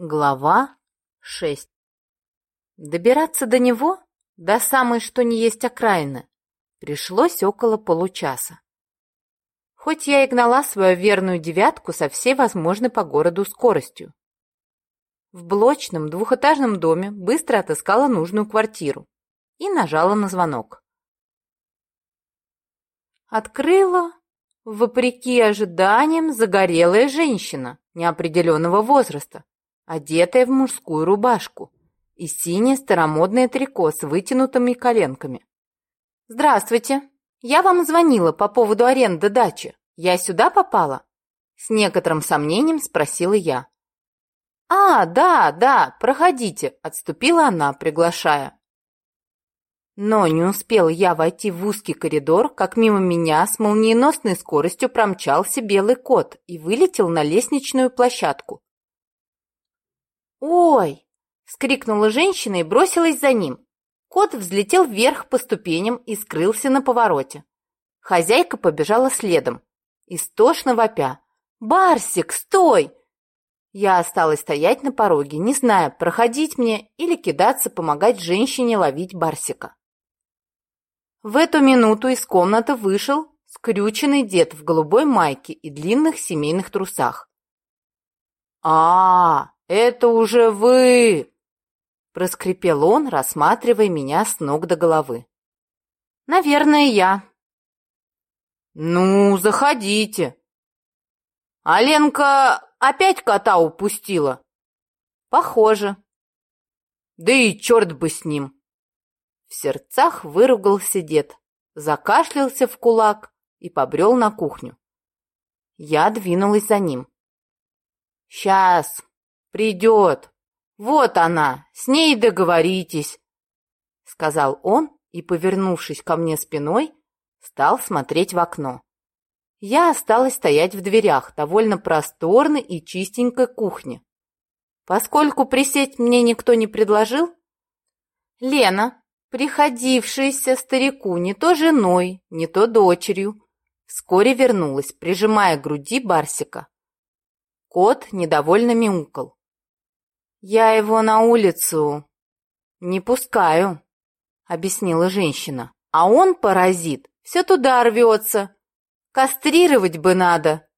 Глава 6 Добираться до него, до самой что ни есть окраины, пришлось около получаса. Хоть я и гнала свою верную девятку со всей возможной по городу скоростью. В блочном двухэтажном доме быстро отыскала нужную квартиру и нажала на звонок. Открыла, вопреки ожиданиям, загорелая женщина неопределенного возраста одетая в мужскую рубашку и синее старомодное трико с вытянутыми коленками. «Здравствуйте. Я вам звонила по поводу аренды дачи. Я сюда попала?» С некоторым сомнением спросила я. «А, да, да, проходите», — отступила она, приглашая. Но не успел я войти в узкий коридор, как мимо меня с молниеносной скоростью промчался белый кот и вылетел на лестничную площадку. «Ой!» — скрикнула женщина и бросилась за ним. Кот взлетел вверх по ступеням и скрылся на повороте. Хозяйка побежала следом, истошно вопя. «Барсик, стой!» Я осталась стоять на пороге, не зная, проходить мне или кидаться помогать женщине ловить Барсика. В эту минуту из комнаты вышел скрюченный дед в голубой майке и длинных семейных трусах. а, -а, -а «Это уже вы!» — проскрипел он, рассматривая меня с ног до головы. «Наверное, я». «Ну, заходите». «А Ленка опять кота упустила?» «Похоже». «Да и черт бы с ним!» В сердцах выругался дед, закашлялся в кулак и побрел на кухню. Я двинулась за ним. «Сейчас!» Придет. Вот она, с ней договоритесь, — сказал он и, повернувшись ко мне спиной, стал смотреть в окно. Я осталась стоять в дверях довольно просторной и чистенькой кухни. Поскольку присесть мне никто не предложил, Лена, приходившаяся старику не то женой, не то дочерью, вскоре вернулась, прижимая к груди Барсика. Кот недовольно мяукал. «Я его на улицу не пускаю», — объяснила женщина. «А он, паразит, все туда рвется. Кастрировать бы надо».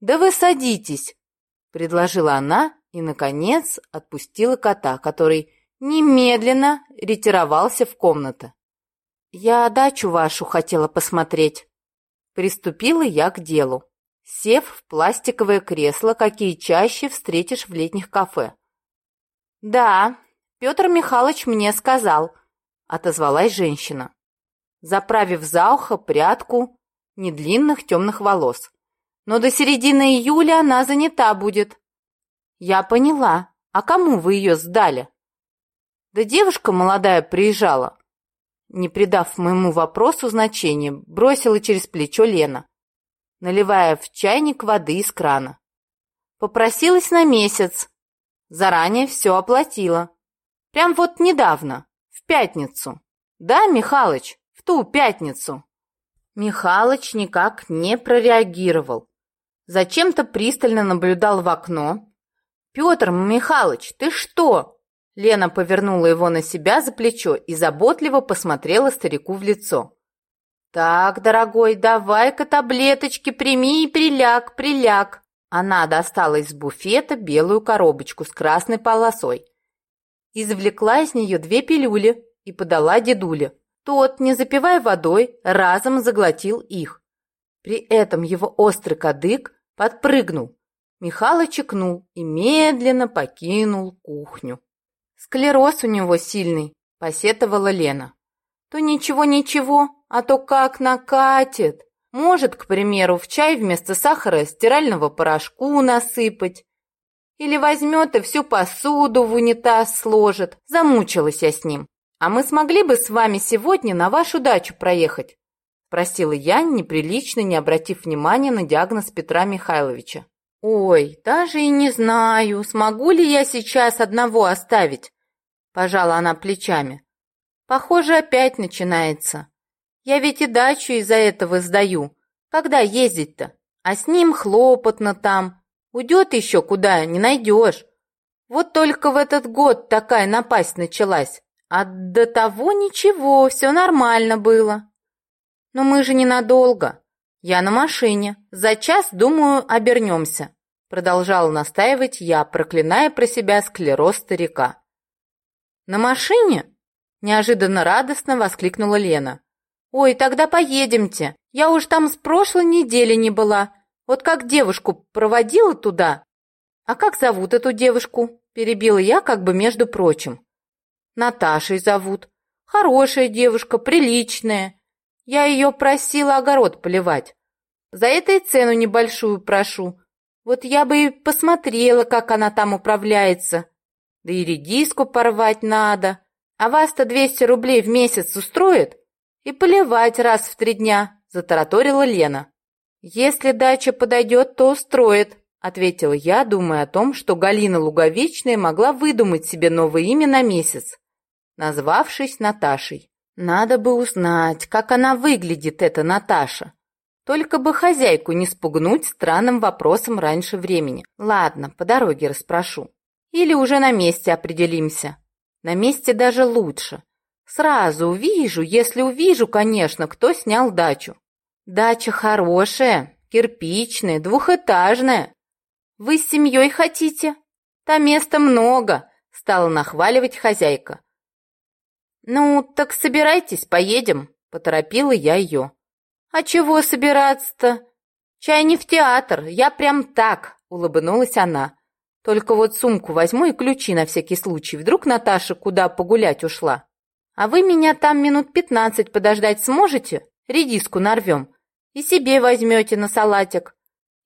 «Да вы садитесь», — предложила она и, наконец, отпустила кота, который немедленно ретировался в комнату. «Я дачу вашу хотела посмотреть». Приступила я к делу, сев в пластиковое кресло, какие чаще встретишь в летних кафе. «Да, Петр Михайлович мне сказал», — отозвалась женщина, заправив за ухо прядку недлинных темных волос. «Но до середины июля она занята будет». «Я поняла. А кому вы ее сдали?» «Да девушка молодая приезжала». Не придав моему вопросу значения, бросила через плечо Лена, наливая в чайник воды из крана. «Попросилась на месяц, Заранее все оплатила. Прям вот недавно, в пятницу. Да, Михалыч, в ту пятницу. Михалыч никак не прореагировал. Зачем-то пристально наблюдал в окно. «Петр Михалыч, ты что?» Лена повернула его на себя за плечо и заботливо посмотрела старику в лицо. «Так, дорогой, давай-ка таблеточки прими и приляг, приляг. Она достала из буфета белую коробочку с красной полосой. Извлекла из нее две пилюли и подала дедуле. Тот, не запивая водой, разом заглотил их. При этом его острый кадык подпрыгнул. Михалыч чекнул и медленно покинул кухню. «Склероз у него сильный», — посетовала Лена. «То ничего-ничего, а то как накатит!» Может, к примеру, в чай вместо сахара стирального порошку насыпать. Или возьмет и всю посуду в унитаз сложит. Замучилась я с ним. А мы смогли бы с вами сегодня на вашу дачу проехать? Спросила я, неприлично не обратив внимания на диагноз Петра Михайловича. «Ой, даже и не знаю, смогу ли я сейчас одного оставить?» Пожала она плечами. «Похоже, опять начинается. Я ведь и дачу из-за этого сдаю. Когда ездить-то? А с ним хлопотно там. Уйдет еще куда, не найдешь. Вот только в этот год такая напасть началась. А до того ничего, все нормально было. Но мы же ненадолго. Я на машине. За час, думаю, обернемся. Продолжала настаивать я, проклиная про себя склероз старика. «На машине?» – неожиданно радостно воскликнула Лена. «Ой, тогда поедемте. Я уж там с прошлой недели не была. Вот как девушку проводила туда?» «А как зовут эту девушку?» – перебила я как бы между прочим. Наташей зовут. Хорошая девушка, приличная. Я ее просила огород поливать. За это и цену небольшую прошу. Вот я бы и посмотрела, как она там управляется. Да и редиску порвать надо. А вас-то 200 рублей в месяц устроит? И поливать раз в три дня, затараторила Лена. Если дача подойдет, то устроит, ответила я, думая о том, что Галина Луговичная могла выдумать себе новое имя на месяц назвавшись Наташей. Надо бы узнать, как она выглядит, эта Наташа. Только бы хозяйку не спугнуть странным вопросом раньше времени. Ладно, по дороге расспрошу. Или уже на месте определимся. На месте даже лучше. Сразу увижу, если увижу, конечно, кто снял дачу. Дача хорошая, кирпичная, двухэтажная. Вы с семьей хотите? Там места много, стала нахваливать хозяйка. «Ну, так собирайтесь, поедем», — поторопила я ее. «А чего собираться-то? Чай не в театр, я прям так», — улыбнулась она. «Только вот сумку возьму и ключи на всякий случай. Вдруг Наташа куда погулять ушла. А вы меня там минут пятнадцать подождать сможете? Редиску нарвем. И себе возьмете на салатик.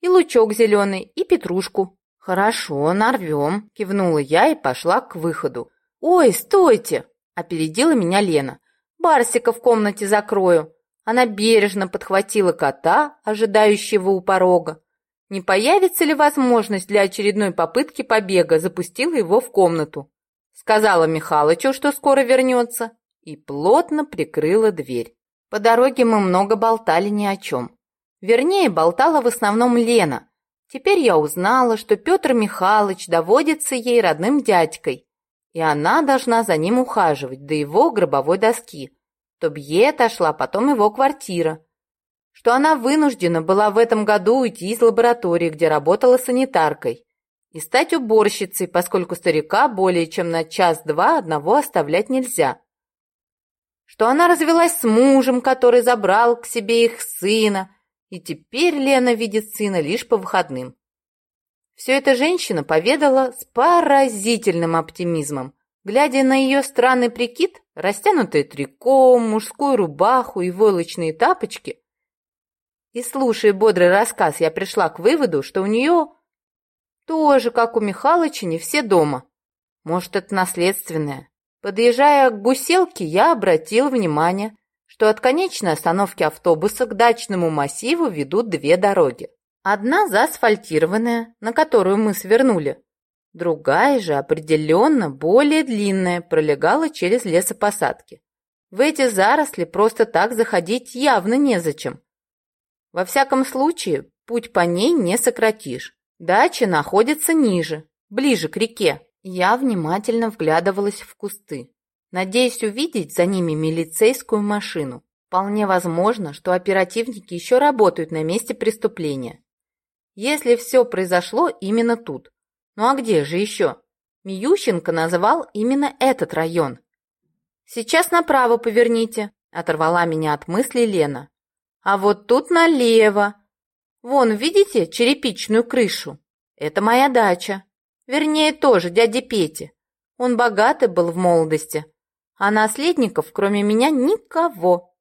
И лучок зеленый, и петрушку». «Хорошо, нарвем», — кивнула я и пошла к выходу. «Ой, стойте!» Опередила меня Лена. «Барсика в комнате закрою». Она бережно подхватила кота, ожидающего у порога. Не появится ли возможность для очередной попытки побега, запустила его в комнату. Сказала Михалычу, что скоро вернется, и плотно прикрыла дверь. По дороге мы много болтали ни о чем. Вернее, болтала в основном Лена. Теперь я узнала, что Петр Михайлович доводится ей родным дядькой, и она должна за ним ухаживать до его гробовой доски. То ей отошла потом его квартира. Что она вынуждена была в этом году уйти из лаборатории, где работала санитаркой, и стать уборщицей, поскольку старика более чем на час-два одного оставлять нельзя. Что она развелась с мужем, который забрал к себе их сына, и теперь Лена видит сына лишь по выходным. Все это женщина поведала с поразительным оптимизмом, глядя на ее странный прикид, растянутое трико, мужскую рубаху и войлочные тапочки. И слушая бодрый рассказ, я пришла к выводу, что у нее тоже, как у Михалыча, не все дома. Может, это наследственное. Подъезжая к гуселке, я обратил внимание, что от конечной остановки автобуса к дачному массиву ведут две дороги. Одна заасфальтированная, на которую мы свернули. Другая же, определенно более длинная, пролегала через лесопосадки. В эти заросли просто так заходить явно незачем. Во всяком случае, путь по ней не сократишь. Дача находится ниже, ближе к реке. Я внимательно вглядывалась в кусты, надеясь увидеть за ними милицейскую машину. Вполне возможно, что оперативники еще работают на месте преступления. Если все произошло именно тут. Ну а где же еще? Миющенко назвал именно этот район. «Сейчас направо поверните», — оторвала меня от мысли Лена. «А вот тут налево. Вон, видите черепичную крышу? Это моя дача. Вернее, тоже дяди Пети. Он богатый был в молодости, а наследников, кроме меня, никого.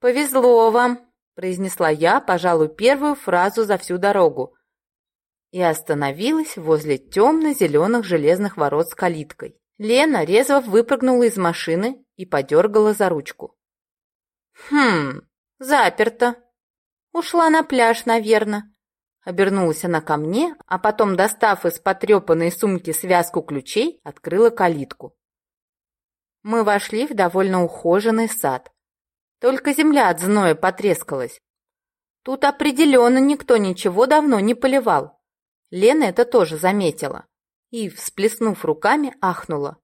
Повезло вам, произнесла я, пожалуй, первую фразу за всю дорогу и остановилась возле темно-зеленых железных ворот с калиткой. Лена резво выпрыгнула из машины и подергала за ручку. «Хм, заперто. Ушла на пляж, наверное». Обернулась она ко мне, а потом, достав из потрепанной сумки связку ключей, открыла калитку. Мы вошли в довольно ухоженный сад. Только земля от зноя потрескалась. Тут определенно никто ничего давно не поливал. Лена это тоже заметила. и, всплеснув руками, ахнула.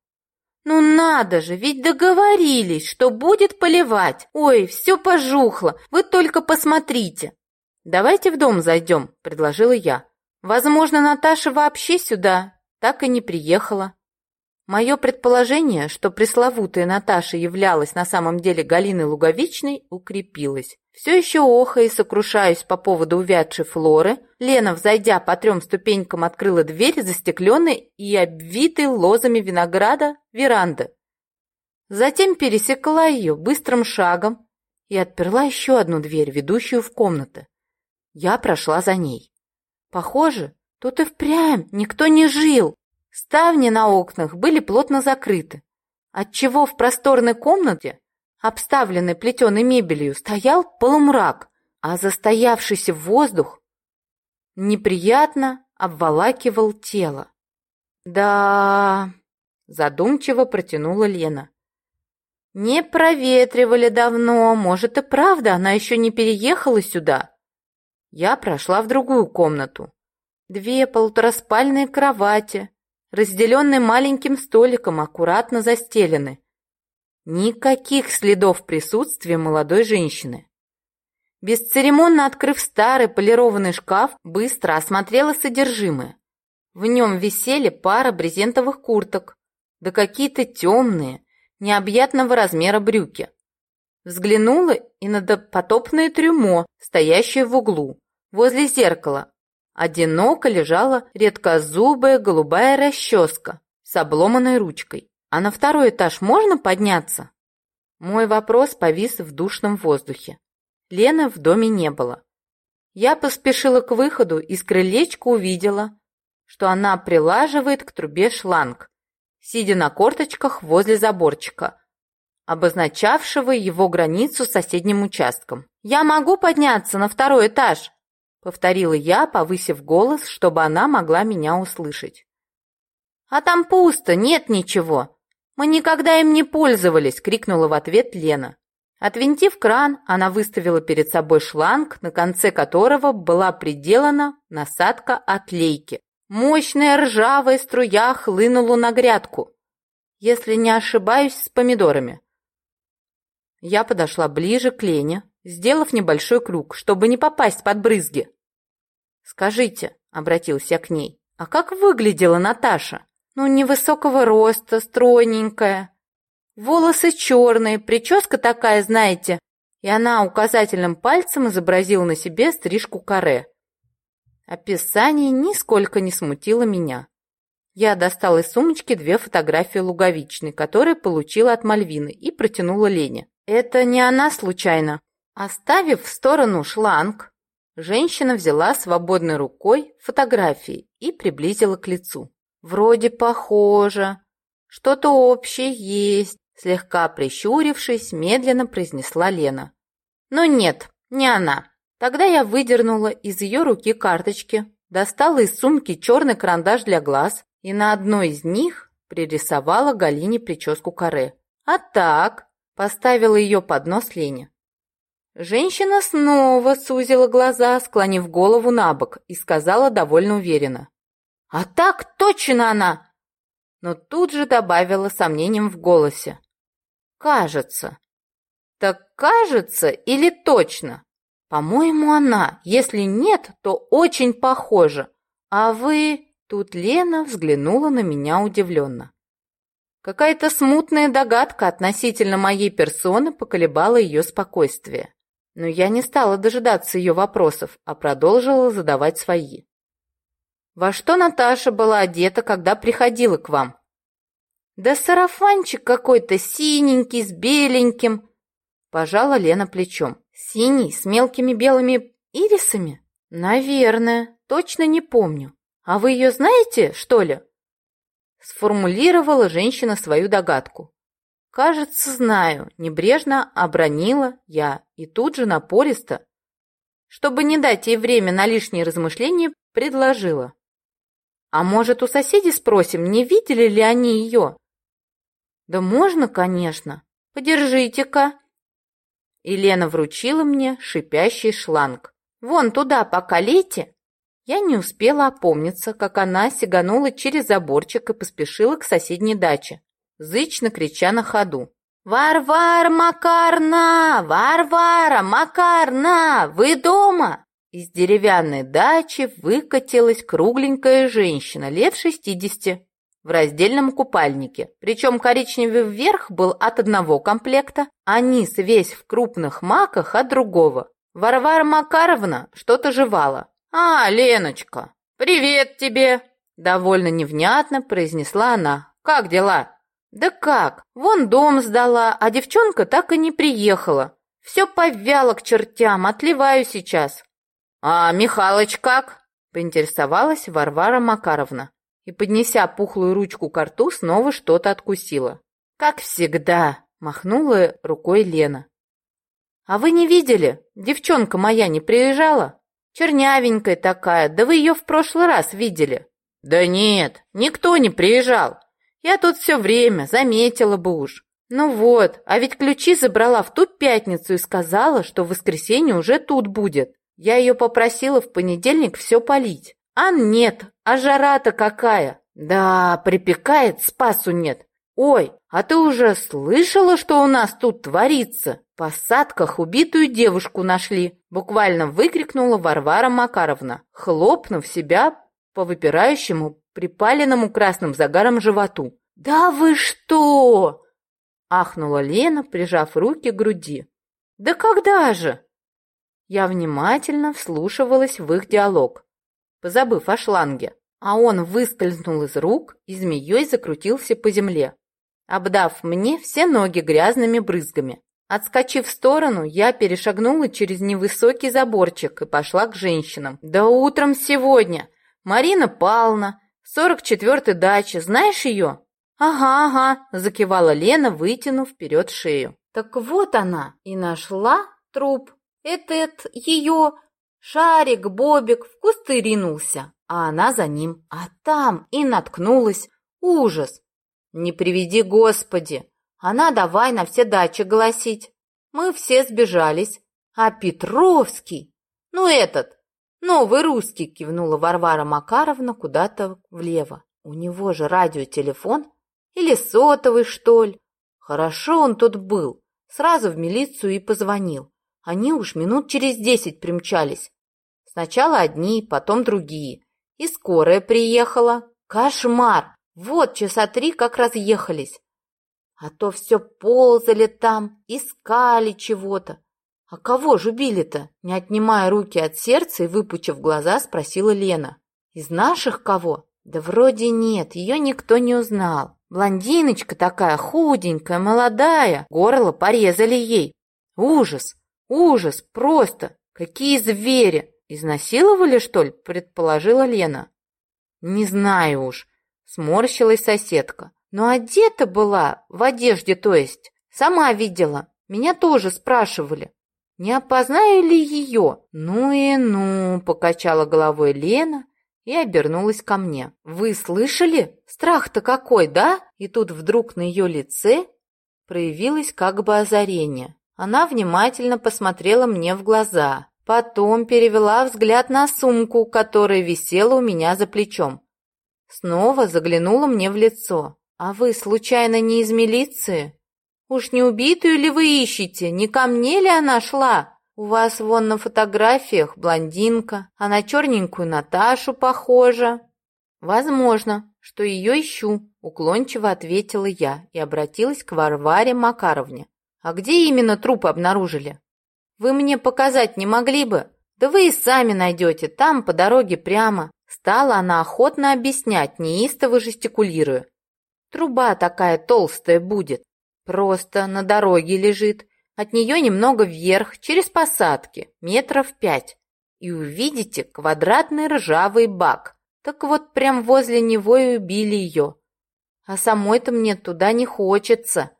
«Ну надо же, ведь договорились, что будет поливать. Ой, все пожухло, вы только посмотрите». «Давайте в дом зайдем», — предложила я. «Возможно, Наташа вообще сюда так и не приехала». Мое предположение, что пресловутая Наташа являлась на самом деле Галиной Луговичной, укрепилось. Все еще охая и сокрушаюсь по поводу увядшей Флоры, Лена, взойдя по трем ступенькам, открыла дверь застекленной и обвитой лозами винограда веранды. Затем пересекла ее быстрым шагом и отперла еще одну дверь, ведущую в комнаты. Я прошла за ней. Похоже, тут и впрямь никто не жил. Ставни на окнах были плотно закрыты, отчего в просторной комнате, обставленной плетеной мебелью, стоял полумрак, а застоявшийся воздух неприятно обволакивал тело. «Да...» — задумчиво протянула Лена. «Не проветривали давно, может и правда, она еще не переехала сюда». Я прошла в другую комнату. Две полутораспальные кровати, разделенные маленьким столиком, аккуратно застелены. Никаких следов присутствия молодой женщины. Бесцеремонно открыв старый полированный шкаф, быстро осмотрела содержимое. В нем висели пара брезентовых курток, да какие-то темные, необъятного размера брюки. Взглянула и на допотопное трюмо, стоящее в углу, возле зеркала, Одиноко лежала редкозубая голубая расческа с обломанной ручкой. А на второй этаж можно подняться? Мой вопрос повис в душном воздухе. Лены в доме не было. Я поспешила к выходу и с крылечка увидела, что она прилаживает к трубе шланг, сидя на корточках возле заборчика, обозначавшего его границу с соседним участком. «Я могу подняться на второй этаж?» Повторила я, повысив голос, чтобы она могла меня услышать. «А там пусто, нет ничего. Мы никогда им не пользовались!» — крикнула в ответ Лена. Отвинтив кран, она выставила перед собой шланг, на конце которого была приделана насадка от лейки. Мощная ржавая струя хлынула на грядку, если не ошибаюсь, с помидорами. Я подошла ближе к Лене, сделав небольшой круг, чтобы не попасть под брызги. «Скажите», — обратился к ней, — «а как выглядела Наташа? Ну, невысокого роста, стройненькая. Волосы черные, прическа такая, знаете». И она указательным пальцем изобразила на себе стрижку каре. Описание нисколько не смутило меня. Я достала из сумочки две фотографии Луговичной, которые получила от Мальвины, и протянула Лене. «Это не она случайно?» Оставив в сторону шланг, женщина взяла свободной рукой фотографии и приблизила к лицу. «Вроде похоже. Что-то общее есть», — слегка прищурившись, медленно произнесла Лена. «Но нет, не она. Тогда я выдернула из ее руки карточки, достала из сумки черный карандаш для глаз и на одной из них пририсовала Галине прическу каре. А так поставила ее под нос Лене. Женщина снова сузила глаза, склонив голову на бок, и сказала довольно уверенно. «А так точно она!» Но тут же добавила сомнением в голосе. «Кажется». «Так кажется или точно?» «По-моему, она. Если нет, то очень похоже. А вы...» Тут Лена взглянула на меня удивленно. Какая-то смутная догадка относительно моей персоны поколебала ее спокойствие. Но я не стала дожидаться ее вопросов, а продолжила задавать свои. «Во что Наташа была одета, когда приходила к вам?» «Да сарафанчик какой-то синенький, с беленьким», — пожала Лена плечом. «Синий, с мелкими белыми ирисами?» «Наверное, точно не помню. А вы ее знаете, что ли?» Сформулировала женщина свою догадку. «Кажется, знаю», — небрежно обронила я и тут же напористо, чтобы не дать ей время на лишние размышления, предложила. «А может, у соседей спросим, не видели ли они ее?» «Да можно, конечно. Подержите-ка». Елена вручила мне шипящий шланг. «Вон туда пока лейте, Я не успела опомниться, как она сиганула через заборчик и поспешила к соседней даче, зычно крича на ходу. «Варвара Макарна! Варвара Макарна! Вы дома?» Из деревянной дачи выкатилась кругленькая женщина лет шестидесяти в раздельном купальнике. Причем коричневый верх был от одного комплекта, а низ весь в крупных маках от другого. Варвара Макаровна что-то жевала. «А, Леночка, привет тебе!» Довольно невнятно произнесла она. «Как дела?» «Да как? Вон дом сдала, а девчонка так и не приехала. Все повяло к чертям, отливаю сейчас». «А Михалыч как?» — поинтересовалась Варвара Макаровна и, поднеся пухлую ручку к рту, снова что-то откусила. «Как всегда!» — махнула рукой Лена. «А вы не видели? Девчонка моя не приезжала? Чернявенькая такая, да вы ее в прошлый раз видели». «Да нет, никто не приезжал. Я тут все время, заметила бы уж. Ну вот, а ведь ключи забрала в ту пятницу и сказала, что в воскресенье уже тут будет. Я ее попросила в понедельник все полить. А нет, а жара-то какая. Да, припекает, спасу нет. Ой, а ты уже слышала, что у нас тут творится? В посадках убитую девушку нашли. Буквально выкрикнула Варвара Макаровна, хлопнув себя по выпирающему, припаленному красным загаром животу. «Да вы что!» — ахнула Лена, прижав руки к груди. «Да когда же?» Я внимательно вслушивалась в их диалог, позабыв о шланге, а он выскользнул из рук и змеей закрутился по земле, обдав мне все ноги грязными брызгами. Отскочив в сторону, я перешагнула через невысокий заборчик и пошла к женщинам. «Да утром сегодня! Марина Павловна, сорок четвертой дачи, знаешь ее?» «Ага, ага», — закивала Лена, вытянув вперед шею. «Так вот она и нашла труп. Этот ее шарик, бобик в кусты ринулся, а она за ним. А там и наткнулась. Ужас! Не приведи Господи! Она давай на все дачи голосить. Мы все сбежались. А Петровский, ну этот, новый русский, кивнула Варвара Макаровна куда-то влево. У него же радиотелефон или сотовый, что ли. Хорошо он тут был. Сразу в милицию и позвонил. Они уж минут через десять примчались. Сначала одни, потом другие. И скорая приехала. Кошмар! Вот часа три как разъехались. А то все ползали там, искали чего-то. А кого же убили-то? Не отнимая руки от сердца и выпучив глаза, спросила Лена. Из наших кого? Да вроде нет, ее никто не узнал. Блондиночка такая худенькая, молодая. Горло порезали ей. Ужас! Ужас, просто! Какие звери! Изнасиловали, что ли? Предположила Лена. Не знаю уж, сморщилась соседка. Но одета была, в одежде то есть. Сама видела. Меня тоже спрашивали. Не опознаю ли ее? Ну и ну, покачала головой Лена и обернулась ко мне. «Вы слышали? Страх-то какой, да?» И тут вдруг на ее лице проявилось как бы озарение. Она внимательно посмотрела мне в глаза, потом перевела взгляд на сумку, которая висела у меня за плечом. Снова заглянула мне в лицо. «А вы, случайно, не из милиции? Уж не убитую ли вы ищете? Не ко мне ли она шла? У вас вон на фотографиях блондинка, а на черненькую Наташу похожа». «Возможно, что ее ищу», — уклончиво ответила я и обратилась к Варваре Макаровне. А где именно труп обнаружили? Вы мне показать не могли бы? Да вы и сами найдете, там по дороге прямо. Стала она охотно объяснять, неистово жестикулируя. Труба такая толстая будет. Просто на дороге лежит. От нее немного вверх, через посадки, метров пять. И увидите квадратный ржавый бак. Так вот, прям возле него и убили ее. А самой-то мне туда не хочется.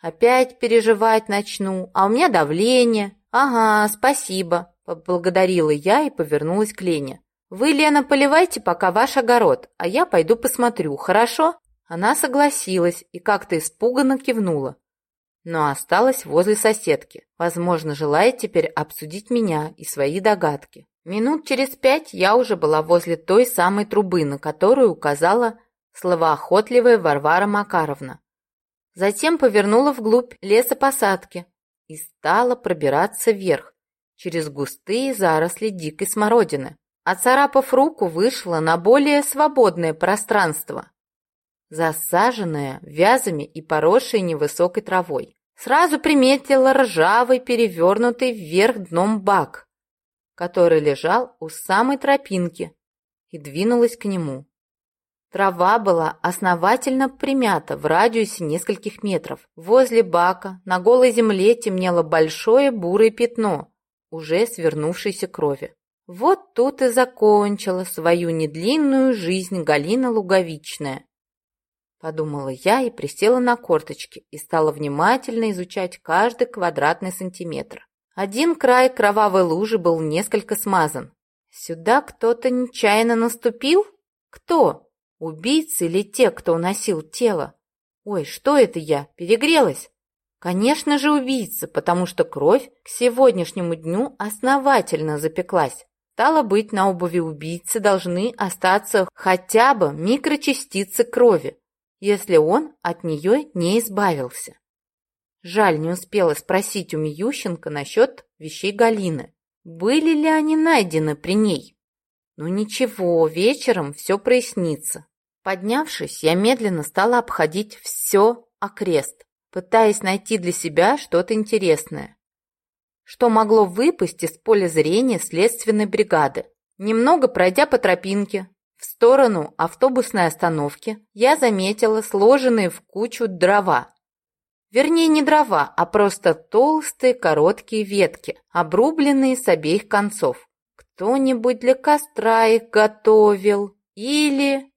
Опять переживать начну, а у меня давление. Ага, спасибо, поблагодарила я и повернулась к Лене. Вы, Лена, поливайте пока ваш огород, а я пойду посмотрю, хорошо? Она согласилась и как-то испуганно кивнула. но осталась возле соседки. Возможно, желает теперь обсудить меня и свои догадки. Минут через пять я уже была возле той самой трубы, на которую указала словоохотливая Варвара Макаровна. Затем повернула вглубь лесопосадки и стала пробираться вверх, через густые заросли дикой смородины. Оцарапав руку, вышла на более свободное пространство, засаженное вязами и поросшее невысокой травой. Сразу приметила ржавый, перевернутый вверх дном бак, который лежал у самой тропинки, и двинулась к нему. Трава была основательно примята в радиусе нескольких метров. Возле бака на голой земле темнело большое бурое пятно, уже свернувшейся крови. Вот тут и закончила свою недлинную жизнь Галина Луговичная. Подумала я и присела на корточки и стала внимательно изучать каждый квадратный сантиметр. Один край кровавой лужи был несколько смазан. Сюда кто-то нечаянно наступил? Кто? Убийцы или те, кто уносил тело? Ой, что это я? Перегрелась? Конечно же убийца, потому что кровь к сегодняшнему дню основательно запеклась. Стало быть, на обуви убийцы должны остаться хотя бы микрочастицы крови, если он от нее не избавился. Жаль, не успела спросить у Миющенко насчет вещей Галины. Были ли они найдены при ней? Ну ничего, вечером все прояснится. Поднявшись, я медленно стала обходить все окрест, пытаясь найти для себя что-то интересное, что могло выпасть из поля зрения следственной бригады. Немного пройдя по тропинке в сторону автобусной остановки, я заметила сложенные в кучу дрова. Вернее, не дрова, а просто толстые короткие ветки, обрубленные с обеих концов. Кто-нибудь для костра их готовил. Или...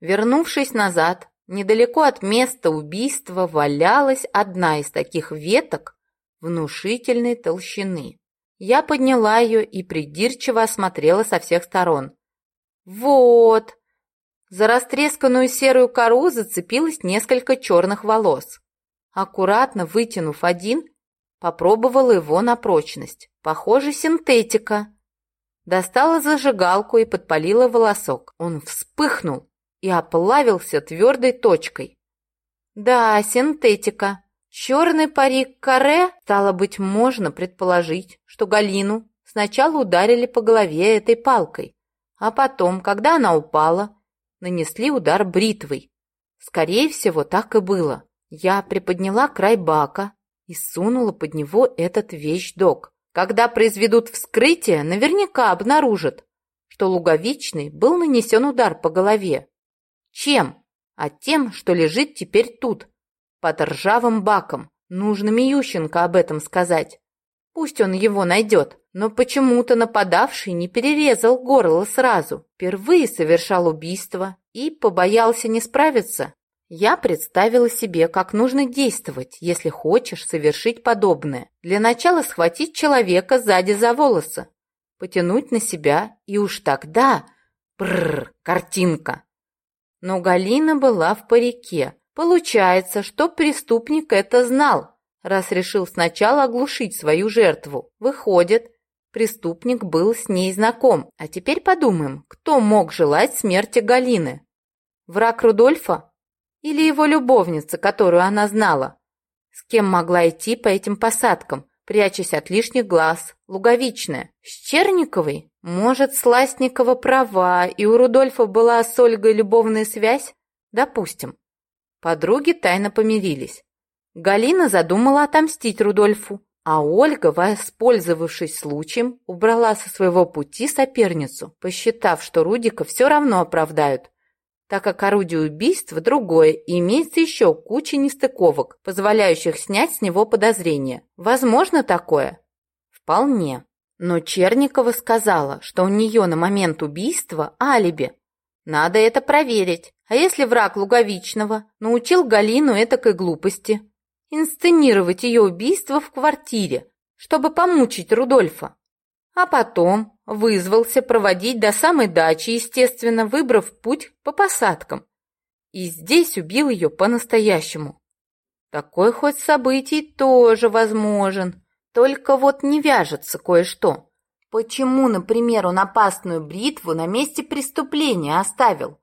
Вернувшись назад, недалеко от места убийства валялась одна из таких веток внушительной толщины. Я подняла ее и придирчиво осмотрела со всех сторон. Вот! За растресканную серую кору зацепилось несколько черных волос. Аккуратно вытянув один, попробовала его на прочность. Похоже, синтетика. Достала зажигалку и подпалила волосок. Он вспыхнул и оплавился твердой точкой. Да, синтетика. Черный парик каре, стало быть, можно предположить, что Галину сначала ударили по голове этой палкой, а потом, когда она упала, нанесли удар бритвой. Скорее всего, так и было. Я приподняла край бака и сунула под него этот вещдок. Когда произведут вскрытие, наверняка обнаружат, что Луговичный был нанесен удар по голове. Чем? А тем, что лежит теперь тут, под ржавым баком. Нужно Миющенко об этом сказать. Пусть он его найдет. Но почему-то нападавший не перерезал горло сразу. Впервые совершал убийство и побоялся не справиться. Я представила себе, как нужно действовать, если хочешь совершить подобное. Для начала схватить человека сзади за волосы, потянуть на себя, и уж тогда... Бррр, картинка. Но Галина была в парике. Получается, что преступник это знал, раз решил сначала оглушить свою жертву. Выходит, преступник был с ней знаком. А теперь подумаем, кто мог желать смерти Галины? Враг Рудольфа? Или его любовница, которую она знала? С кем могла идти по этим посадкам, прячась от лишних глаз? Луговичная. С Черниковой? Может, Сластникова права, и у Рудольфа была с Ольгой любовная связь? Допустим. Подруги тайно помирились. Галина задумала отомстить Рудольфу, а Ольга, воспользовавшись случаем, убрала со своего пути соперницу, посчитав, что Рудика все равно оправдают, так как орудие убийства другое и имеется еще куча нестыковок, позволяющих снять с него подозрения. Возможно такое? Вполне. Но Черникова сказала, что у нее на момент убийства алиби. Надо это проверить. А если враг Луговичного научил Галину этакой глупости? Инсценировать ее убийство в квартире, чтобы помучить Рудольфа. А потом вызвался проводить до самой дачи, естественно, выбрав путь по посадкам. И здесь убил ее по-настоящему. Такой ход событий тоже возможен. Только вот не вяжется кое-что. Почему, например, он опасную бритву на месте преступления оставил?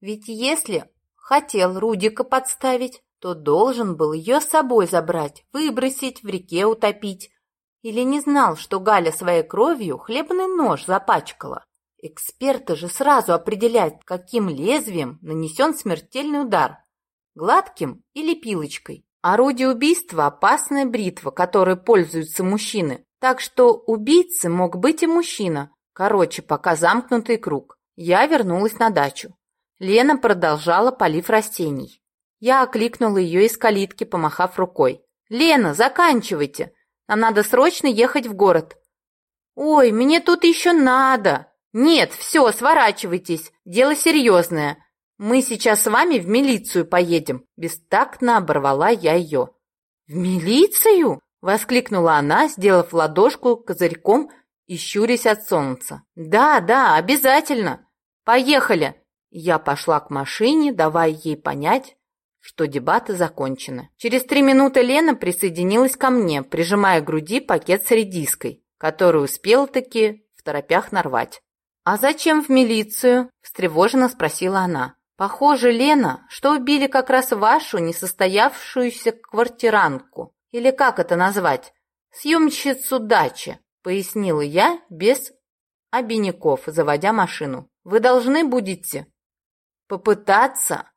Ведь если хотел Рудика подставить, то должен был ее с собой забрать, выбросить, в реке утопить. Или не знал, что Галя своей кровью хлебный нож запачкала. Эксперты же сразу определяют, каким лезвием нанесен смертельный удар – гладким или пилочкой. Орудие убийства – опасная бритва, которой пользуются мужчины. Так что убийцей мог быть и мужчина. Короче, пока замкнутый круг. Я вернулась на дачу. Лена продолжала полив растений. Я окликнула ее из калитки, помахав рукой. «Лена, заканчивайте! Нам надо срочно ехать в город!» «Ой, мне тут еще надо!» «Нет, все, сворачивайтесь, дело серьезное. Мы сейчас с вами в милицию поедем», — бестактно оборвала я ее. «В милицию?» — воскликнула она, сделав ладошку козырьком и щурясь от солнца. «Да, да, обязательно. Поехали!» Я пошла к машине, давая ей понять, что дебаты закончены. Через три минуты Лена присоединилась ко мне, прижимая к груди пакет с редиской, который успел-таки в торопях нарвать. «А зачем в милицию?» – встревоженно спросила она. «Похоже, Лена, что убили как раз вашу несостоявшуюся квартиранку. Или как это назвать? Съемщицу дачи», – пояснила я без обиняков, заводя машину. «Вы должны будете попытаться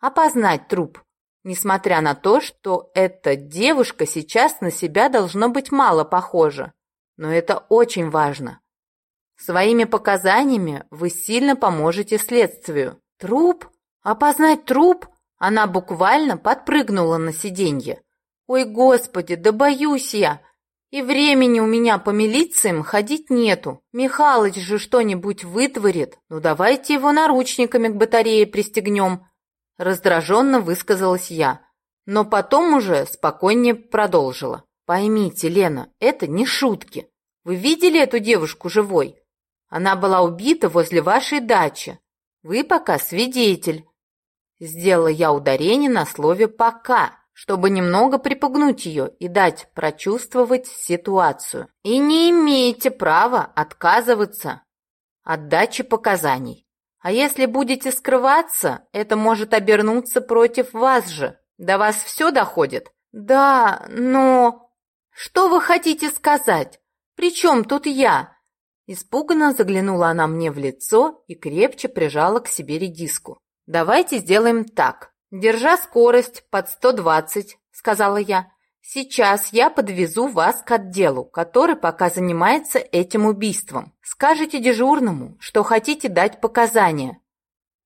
опознать труп, несмотря на то, что эта девушка сейчас на себя должно быть мало похожа. Но это очень важно. Своими показаниями вы сильно поможете следствию. Труп? Опознать труп? Она буквально подпрыгнула на сиденье. Ой, господи, да боюсь я. И времени у меня по милициям ходить нету. Михалыч же что-нибудь вытворит. Ну давайте его наручниками к батарее пристегнем. Раздраженно высказалась я. Но потом уже спокойнее продолжила. Поймите, Лена, это не шутки. Вы видели эту девушку живой? Она была убита возле вашей дачи. Вы пока свидетель. Сделала я ударение на слове «пока», чтобы немного припугнуть ее и дать прочувствовать ситуацию. И не имеете права отказываться от дачи показаний. А если будете скрываться, это может обернуться против вас же. До вас все доходит? Да, но... Что вы хотите сказать? Причем тут я? Испуганно заглянула она мне в лицо и крепче прижала к себе редиску. «Давайте сделаем так. Держа скорость под 120, — сказала я, — сейчас я подвезу вас к отделу, который пока занимается этим убийством. Скажите дежурному, что хотите дать показания.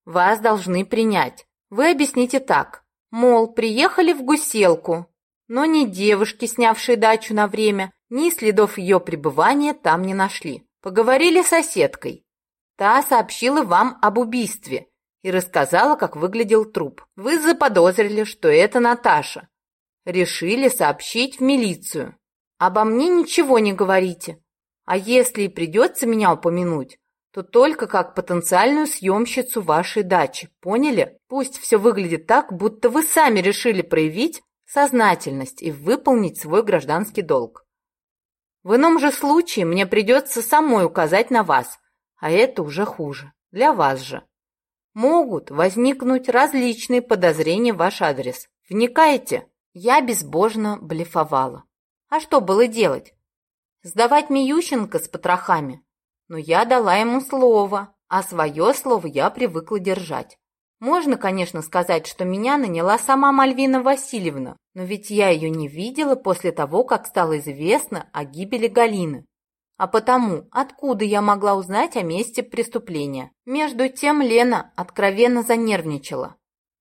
Вас должны принять. Вы объясните так, мол, приехали в Гуселку, но ни девушки, снявшие дачу на время, ни следов ее пребывания там не нашли. Поговорили с соседкой. Та сообщила вам об убийстве и рассказала, как выглядел труп. Вы заподозрили, что это Наташа. Решили сообщить в милицию. Обо мне ничего не говорите. А если и придется меня упомянуть, то только как потенциальную съемщицу вашей дачи. Поняли? Пусть все выглядит так, будто вы сами решили проявить сознательность и выполнить свой гражданский долг. В ином же случае мне придется самой указать на вас, а это уже хуже, для вас же. Могут возникнуть различные подозрения в ваш адрес. Вникаете? Я безбожно блефовала. А что было делать? Сдавать Миющенко с потрохами? Но я дала ему слово, а свое слово я привыкла держать. Можно, конечно, сказать, что меня наняла сама Мальвина Васильевна, но ведь я ее не видела после того, как стало известно о гибели Галины. А потому, откуда я могла узнать о месте преступления? Между тем Лена откровенно занервничала.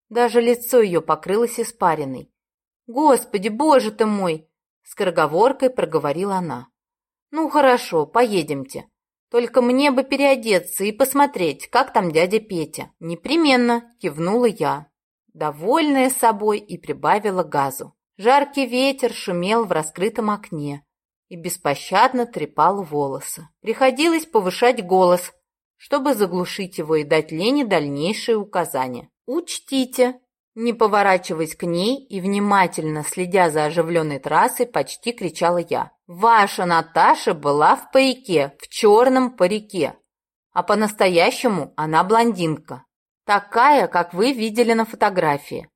Даже лицо ее покрылось испариной. «Господи, боже ты мой!» — скороговоркой проговорила она. «Ну хорошо, поедемте. Только мне бы переодеться и посмотреть, как там дядя Петя. Непременно, кивнула я, довольная собой, и прибавила газу. Жаркий ветер шумел в раскрытом окне и беспощадно трепал волосы. Приходилось повышать голос, чтобы заглушить его и дать Лене дальнейшие указания. «Учтите, Не поворачиваясь к ней и внимательно следя за оживленной трассой, почти кричала я. «Ваша Наташа была в парике, в черном парике, а по-настоящему она блондинка, такая, как вы видели на фотографии.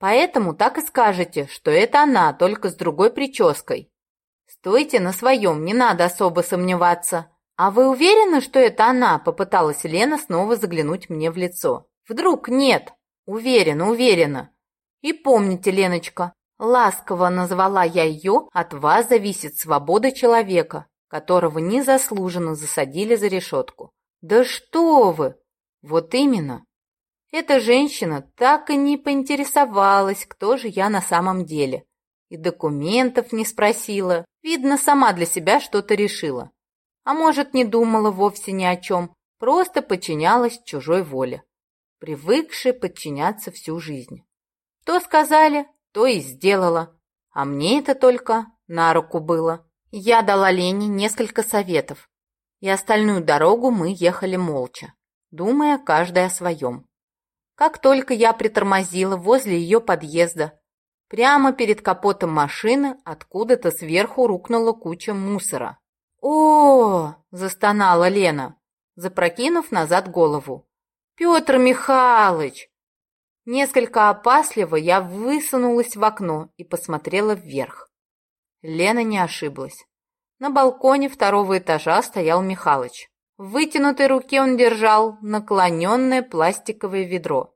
Поэтому так и скажете, что это она, только с другой прической. Стойте на своем, не надо особо сомневаться. А вы уверены, что это она?» Попыталась Лена снова заглянуть мне в лицо. «Вдруг нет?» «Уверена, уверена. И помните, Леночка, ласково назвала я ее, от вас зависит свобода человека, которого незаслуженно засадили за решетку. Да что вы! Вот именно. Эта женщина так и не поинтересовалась, кто же я на самом деле. И документов не спросила. Видно, сама для себя что-то решила. А может, не думала вовсе ни о чем, просто подчинялась чужой воле привыкшая подчиняться всю жизнь. Что сказали, то и сделала, а мне это только на руку было. Я дала Лене несколько советов, и остальную дорогу мы ехали молча, думая каждая о своем. Как только я притормозила возле ее подъезда, прямо перед капотом машины откуда-то сверху рухнула куча мусора. «О!» – застонала Лена, запрокинув назад голову. «Петр Михайлович!» Несколько опасливо я высунулась в окно и посмотрела вверх. Лена не ошиблась. На балконе второго этажа стоял Михалыч. В вытянутой руке он держал наклоненное пластиковое ведро,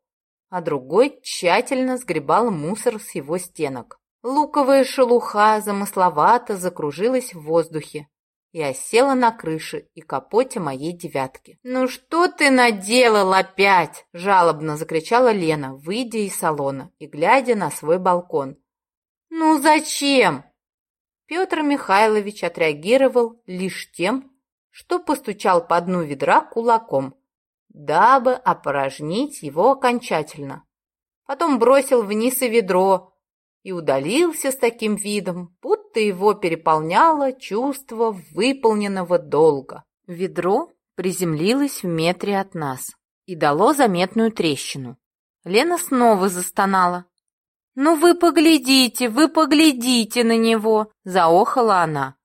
а другой тщательно сгребал мусор с его стенок. Луковая шелуха замысловато закружилась в воздухе, и осела на крыше и капоте моей девятки. «Ну что ты наделал опять?» – жалобно закричала Лена, выйдя из салона и глядя на свой балкон. «Ну зачем?» Петр Михайлович отреагировал лишь тем, что постучал по дну ведра кулаком, дабы опорожнить его окончательно. Потом бросил вниз и ведро и удалился с таким видом, будто его переполняло чувство выполненного долга. Ведро приземлилось в метре от нас и дало заметную трещину. Лена снова застонала. «Ну вы поглядите, вы поглядите на него!» — заохала она.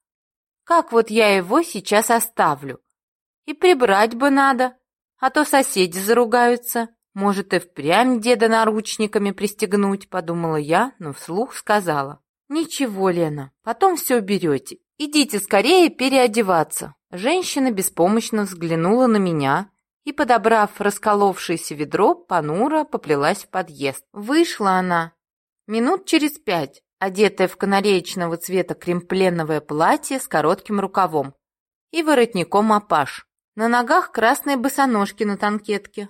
«Как вот я его сейчас оставлю? И прибрать бы надо, а то соседи заругаются. Может, и впрямь деда наручниками пристегнуть», — подумала я, но вслух сказала. «Ничего, Лена, потом все уберете. Идите скорее переодеваться». Женщина беспомощно взглянула на меня и, подобрав расколовшееся ведро, понуро поплелась в подъезд. Вышла она минут через пять, одетая в канареечного цвета кремпленовое платье с коротким рукавом и воротником опаш. На ногах красные босоножки на танкетке.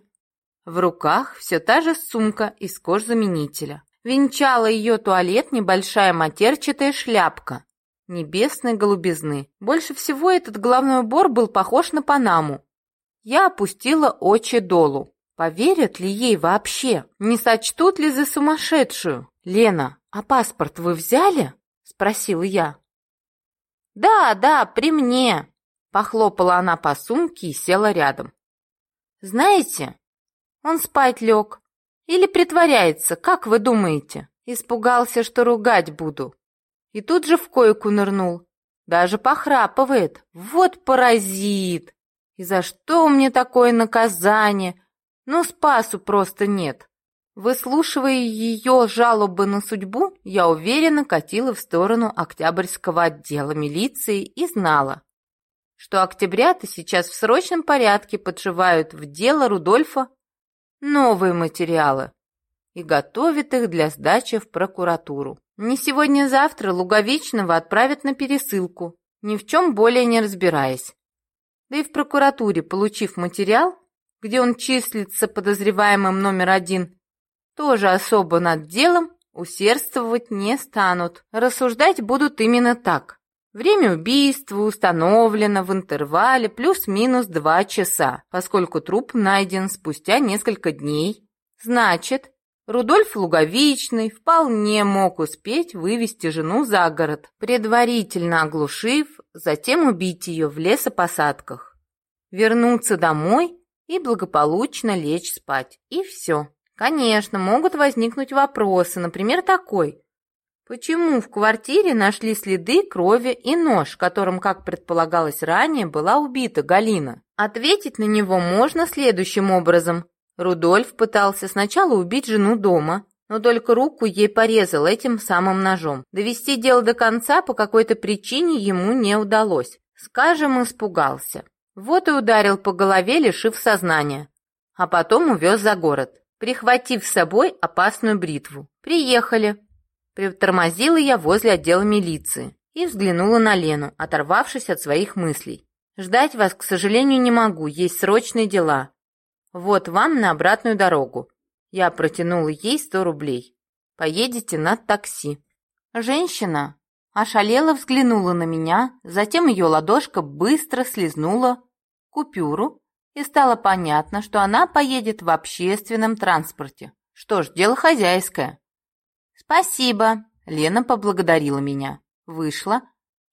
В руках все та же сумка из кожзаменителя. Венчала ее туалет небольшая матерчатая шляпка небесной голубизны. Больше всего этот головной убор был похож на Панаму. Я опустила очи долу. Поверят ли ей вообще? Не сочтут ли за сумасшедшую? «Лена, а паспорт вы взяли?» — спросила я. «Да, да, при мне», — похлопала она по сумке и села рядом. «Знаете, он спать лег, или притворяется, как вы думаете? Испугался, что ругать буду. И тут же в койку нырнул. Даже похрапывает. Вот паразит! И за что мне такое наказание? Ну, спасу просто нет. Выслушивая ее жалобы на судьбу, я уверенно катила в сторону Октябрьского отдела милиции и знала, что октябрята сейчас в срочном порядке подшивают в дело Рудольфа новые материалы и готовит их для сдачи в прокуратуру. Не сегодня-завтра Луговичного отправят на пересылку, ни в чем более не разбираясь. Да и в прокуратуре, получив материал, где он числится подозреваемым номер один, тоже особо над делом усердствовать не станут. Рассуждать будут именно так. Время убийства установлено в интервале плюс-минус два часа, поскольку труп найден спустя несколько дней. Значит, Рудольф Луговичный вполне мог успеть вывести жену за город, предварительно оглушив, затем убить ее в лесопосадках, вернуться домой и благополучно лечь спать. И все. Конечно, могут возникнуть вопросы, например, такой. Почему в квартире нашли следы крови и нож, которым, как предполагалось ранее, была убита Галина? Ответить на него можно следующим образом. Рудольф пытался сначала убить жену дома, но только руку ей порезал этим самым ножом. Довести дело до конца по какой-то причине ему не удалось. Скажем, испугался. Вот и ударил по голове, лишив сознания. А потом увез за город, прихватив с собой опасную бритву. Приехали. Притормозила я возле отдела милиции и взглянула на Лену, оторвавшись от своих мыслей. «Ждать вас, к сожалению, не могу, есть срочные дела. Вот вам на обратную дорогу». Я протянула ей сто рублей. «Поедете на такси». Женщина ошалела взглянула на меня, затем ее ладошка быстро слезнула купюру, и стало понятно, что она поедет в общественном транспорте. Что ж, дело хозяйское. «Спасибо», — Лена поблагодарила меня. Вышла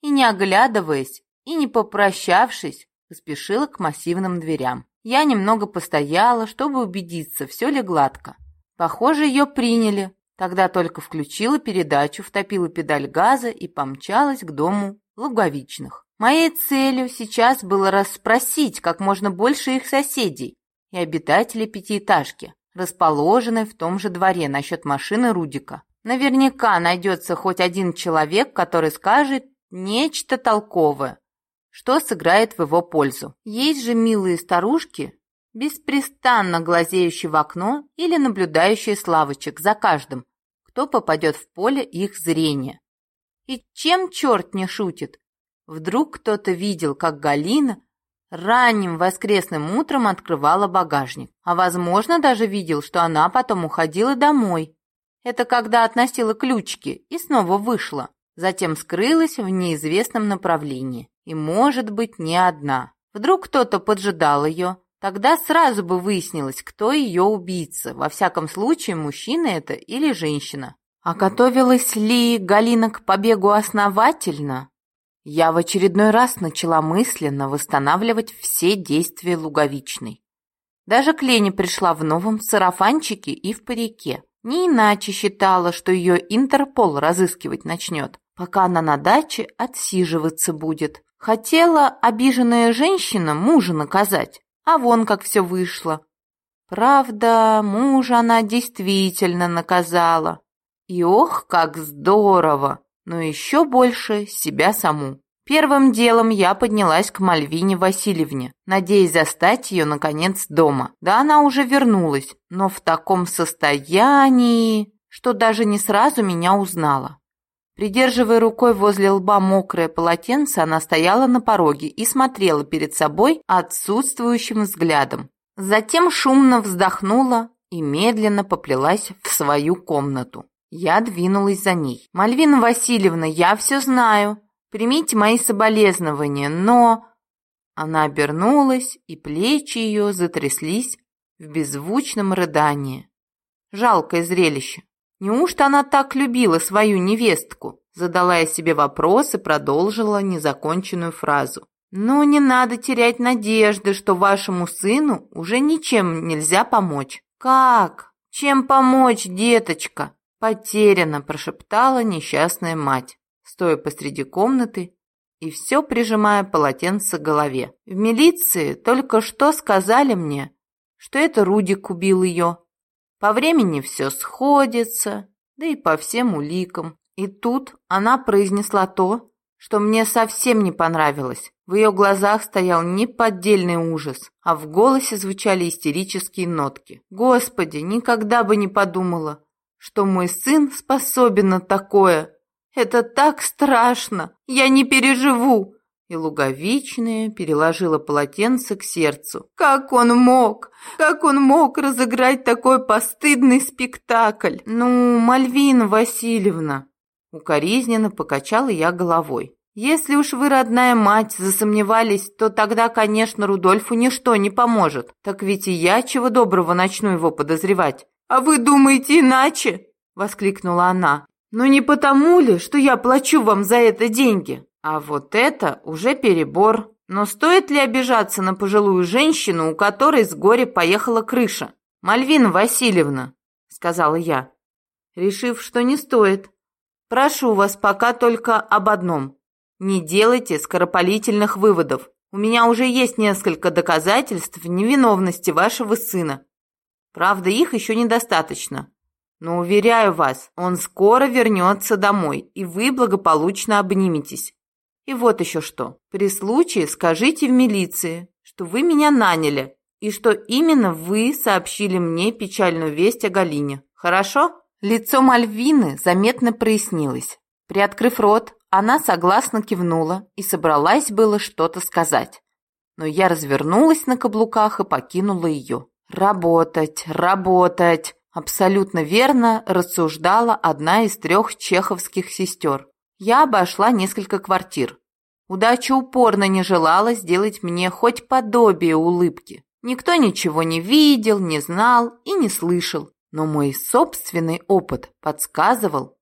и, не оглядываясь и не попрощавшись, поспешила к массивным дверям. Я немного постояла, чтобы убедиться, все ли гладко. Похоже, ее приняли. Тогда только включила передачу, втопила педаль газа и помчалась к дому Луговичных. Моей целью сейчас было расспросить как можно больше их соседей и обитателей пятиэтажки, расположенной в том же дворе насчет машины Рудика. Наверняка найдется хоть один человек, который скажет нечто толковое, что сыграет в его пользу. Есть же милые старушки, беспрестанно глазеющие в окно или наблюдающие с лавочек за каждым, кто попадет в поле их зрения. И чем черт не шутит? Вдруг кто-то видел, как Галина ранним воскресным утром открывала багажник, а, возможно, даже видел, что она потом уходила домой это когда относила ключики и снова вышла. Затем скрылась в неизвестном направлении. И, может быть, не одна. Вдруг кто-то поджидал ее. Тогда сразу бы выяснилось, кто ее убийца. Во всяком случае, мужчина это или женщина. А готовилась ли Галина к побегу основательно? Я в очередной раз начала мысленно восстанавливать все действия Луговичной. Даже к Лене пришла в новом сарафанчике и в парике. Не иначе считала, что ее Интерпол разыскивать начнет, пока она на даче отсиживаться будет. Хотела обиженная женщина мужа наказать, а вон как все вышло. Правда, мужа она действительно наказала. И ох, как здорово! Но еще больше себя саму. Первым делом я поднялась к Мальвине Васильевне, надеясь застать ее, наконец, дома. Да она уже вернулась, но в таком состоянии, что даже не сразу меня узнала. Придерживая рукой возле лба мокрое полотенце, она стояла на пороге и смотрела перед собой отсутствующим взглядом. Затем шумно вздохнула и медленно поплелась в свою комнату. Я двинулась за ней. «Мальвина Васильевна, я все знаю. Примите мои соболезнования, но...» Она обернулась, и плечи ее затряслись в беззвучном рыдании. Жалкое зрелище. Неужто она так любила свою невестку? Задала я себе вопрос и продолжила незаконченную фразу. «Но не надо терять надежды, что вашему сыну уже ничем нельзя помочь». «Как? Чем помочь, деточка?» Потеряно прошептала несчастная мать стоя посреди комнаты и все прижимая полотенце к голове. В милиции только что сказали мне, что это Рудик убил ее. По времени все сходится, да и по всем уликам. И тут она произнесла то, что мне совсем не понравилось. В ее глазах стоял неподдельный ужас, а в голосе звучали истерические нотки. Господи, никогда бы не подумала, что мой сын способен на такое. Это так страшно! Я не переживу!» И Луговичная переложила полотенце к сердцу. «Как он мог? Как он мог разыграть такой постыдный спектакль? Ну, Мальвина Васильевна!» Укоризненно покачала я головой. «Если уж вы, родная мать, засомневались, то тогда, конечно, Рудольфу ничто не поможет. Так ведь и я чего доброго начну его подозревать». «А вы думаете иначе?» — воскликнула она. Но не потому ли, что я плачу вам за это деньги? А вот это уже перебор. Но стоит ли обижаться на пожилую женщину, у которой с горя поехала крыша? «Мальвина Васильевна», — сказала я, решив, что не стоит. «Прошу вас пока только об одном. Не делайте скоропалительных выводов. У меня уже есть несколько доказательств невиновности вашего сына. Правда, их еще недостаточно. Но, уверяю вас, он скоро вернется домой, и вы благополучно обниметесь. И вот еще что. При случае скажите в милиции, что вы меня наняли, и что именно вы сообщили мне печальную весть о Галине. Хорошо? Лицо Мальвины заметно прояснилось. Приоткрыв рот, она согласно кивнула и собралась было что-то сказать. Но я развернулась на каблуках и покинула ее. «Работать, работать!» Абсолютно верно рассуждала одна из трех чеховских сестер. Я обошла несколько квартир. Удача упорно не желала сделать мне хоть подобие улыбки. Никто ничего не видел, не знал и не слышал. Но мой собственный опыт подсказывал,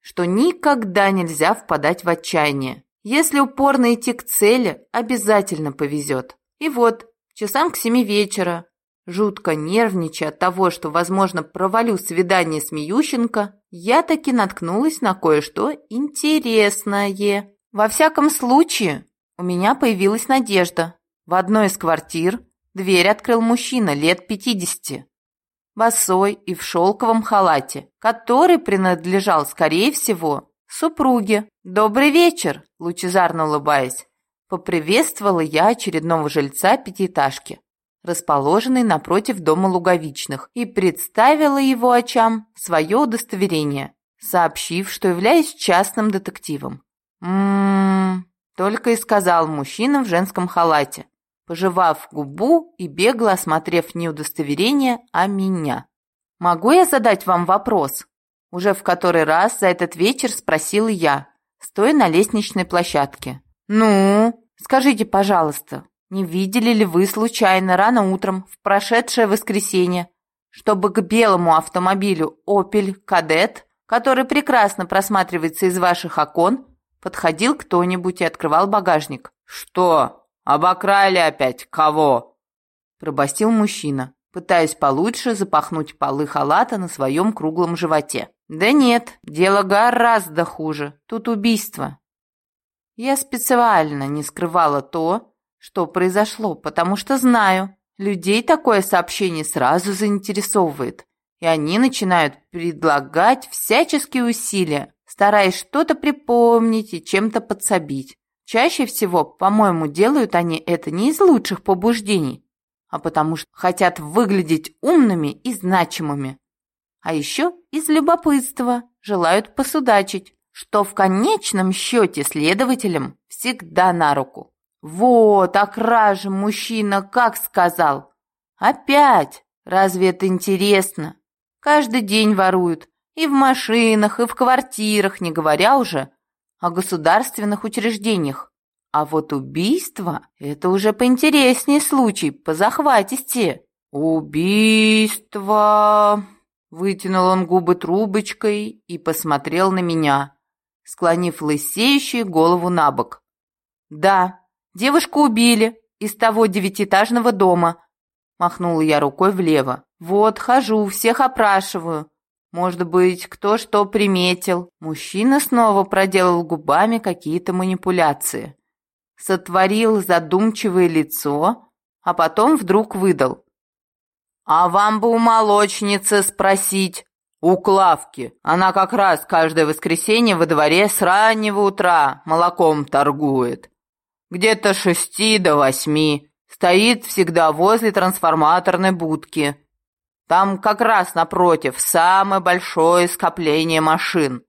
что никогда нельзя впадать в отчаяние. Если упорно идти к цели, обязательно повезет. И вот, часам к семи вечера, жутко нервничая от того, что, возможно, провалю свидание с Миющенко, я таки наткнулась на кое-что интересное. Во всяком случае, у меня появилась надежда. В одной из квартир дверь открыл мужчина лет пятидесяти босой и в шелковом халате, который принадлежал, скорее всего, супруге. «Добрый вечер!» – лучезарно улыбаясь, поприветствовала я очередного жильца пятиэтажки, расположенной напротив дома Луговичных, и представила его очам свое удостоверение, сообщив, что являюсь частным детективом. «М-м-м», только и сказал мужчина в женском халате, пожевав губу и бегло осмотрев не удостоверение, а меня. «Могу я задать вам вопрос?» Уже в который раз за этот вечер спросила я, стоя на лестничной площадке. «Ну, скажите, пожалуйста, не видели ли вы случайно рано утром в прошедшее воскресенье, чтобы к белому автомобилю «Опель Кадет», который прекрасно просматривается из ваших окон, подходил кто-нибудь и открывал багажник?» «Что?» «Обокрали опять кого?» Пробастил мужчина, пытаясь получше запахнуть полы халата на своем круглом животе. «Да нет, дело гораздо хуже. Тут убийство». Я специально не скрывала то, что произошло, потому что знаю, людей такое сообщение сразу заинтересовывает, и они начинают предлагать всяческие усилия, стараясь что-то припомнить и чем-то подсобить. Чаще всего, по-моему, делают они это не из лучших побуждений, а потому что хотят выглядеть умными и значимыми. А еще из любопытства желают посудачить, что в конечном счете следователям всегда на руку. Вот, а краже мужчина как сказал. Опять? Разве это интересно? Каждый день воруют. И в машинах, и в квартирах, не говоря уже о государственных учреждениях. А вот убийство – это уже поинтереснее случай, по захватисти. «Убийство!» Вытянул он губы трубочкой и посмотрел на меня, склонив лысеющую голову на бок. «Да, девушку убили из того девятиэтажного дома», махнула я рукой влево. «Вот, хожу, всех опрашиваю. Может быть, кто что приметил. Мужчина снова проделал губами какие-то манипуляции. Сотворил задумчивое лицо, а потом вдруг выдал. «А вам бы у молочницы спросить, у Клавки. Она как раз каждое воскресенье во дворе с раннего утра молоком торгует. Где-то шести до восьми. Стоит всегда возле трансформаторной будки. Там как раз напротив самое большое скопление машин.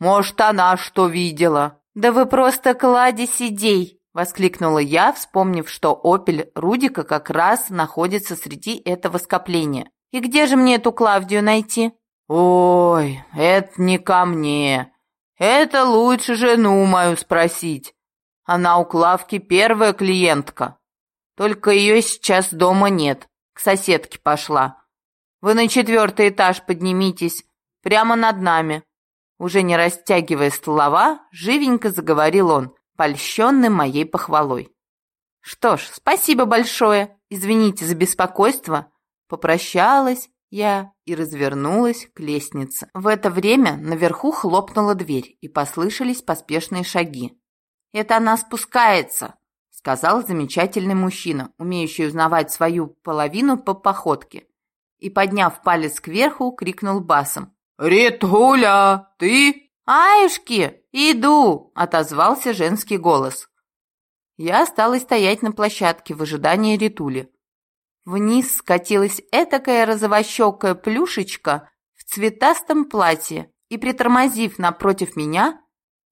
Может, она что видела? Да вы просто кладезь идей, воскликнула я, вспомнив, что «Опель» Рудика как раз находится среди этого скопления. И где же мне эту Клавдию найти? Ой, это не ко мне. Это лучше жену мою спросить. Она у Клавки первая клиентка. Только ее сейчас дома нет. К соседке пошла. Вы на четвертый этаж поднимитесь, прямо над нами». Уже не растягивая слова, живенько заговорил он, польщенный моей похвалой. «Что ж, спасибо большое. Извините за беспокойство, Попрощалась я и развернулась к лестнице. В это время наверху хлопнула дверь, и послышались поспешные шаги. «Это она спускается», — сказал замечательный мужчина, умеющий узнавать свою половину по походке. И, подняв палец кверху, крикнул басом. «Ритуля, ты?» «Аюшки, иду!» — отозвался женский голос. Я осталась стоять на площадке в ожидании Ритули. Вниз скатилась этакая розовощекая плюшечка в цветастом платье и, притормозив напротив меня,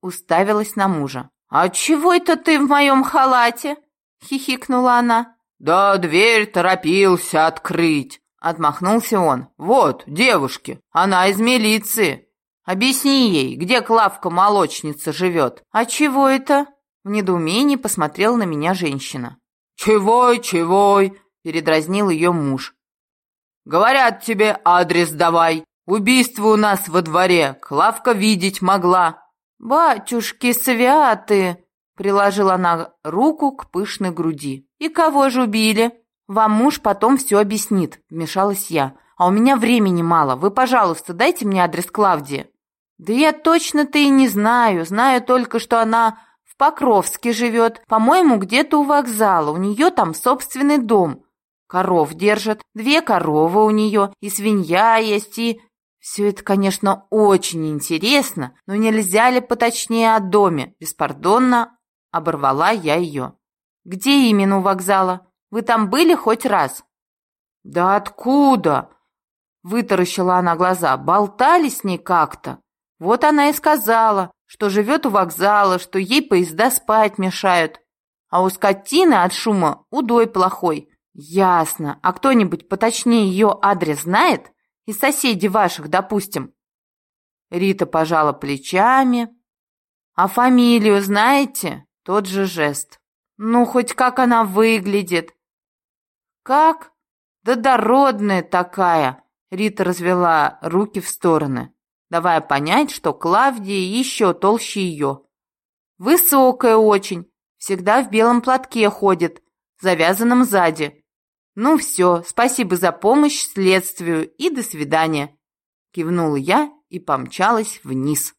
уставилась на мужа. «А чего это ты в моем халате?» — хихикнула она. «Да дверь торопился открыть», — отмахнулся он. «Вот, девушки, она из милиции. Объясни ей, где Клавка-молочница живет». «А чего это?» — в недоумении посмотрела на меня женщина. «Чего, чего?» передразнил ее муж. «Говорят тебе, адрес давай. Убийство у нас во дворе. Клавка видеть могла». «Батюшки святы!» — приложила она руку к пышной груди. «И кого же убили?» «Вам муж потом все объяснит», — вмешалась я. «А у меня времени мало. Вы, пожалуйста, дайте мне адрес Клавдии». «Да я точно-то и не знаю. Знаю только, что она в Покровске живет. По-моему, где-то у вокзала. У нее там собственный дом. Коров держит, две коровы у нее, и свинья есть, и... Все это, конечно, очень интересно, но нельзя ли поточнее о доме? Беспардонно оборвала я ее. Где именно у вокзала? Вы там были хоть раз? Да откуда? Вытаращила она глаза. Болтали с ней как-то. Вот она и сказала, что живет у вокзала, что ей поезда спать мешают. А у скотины от шума удой плохой. «Ясно. А кто-нибудь поточнее ее адрес знает? Из соседей ваших, допустим?» Рита пожала плечами. «А фамилию знаете?» Тот же жест. «Ну, хоть как она выглядит?» «Как?» «Да дородная такая!» Рита развела руки в стороны, давая понять, что Клавдия еще толще ее. «Высокая очень, всегда в белом платке ходит, завязанном сзади. «Ну все, спасибо за помощь следствию и до свидания!» Кивнула я и помчалась вниз.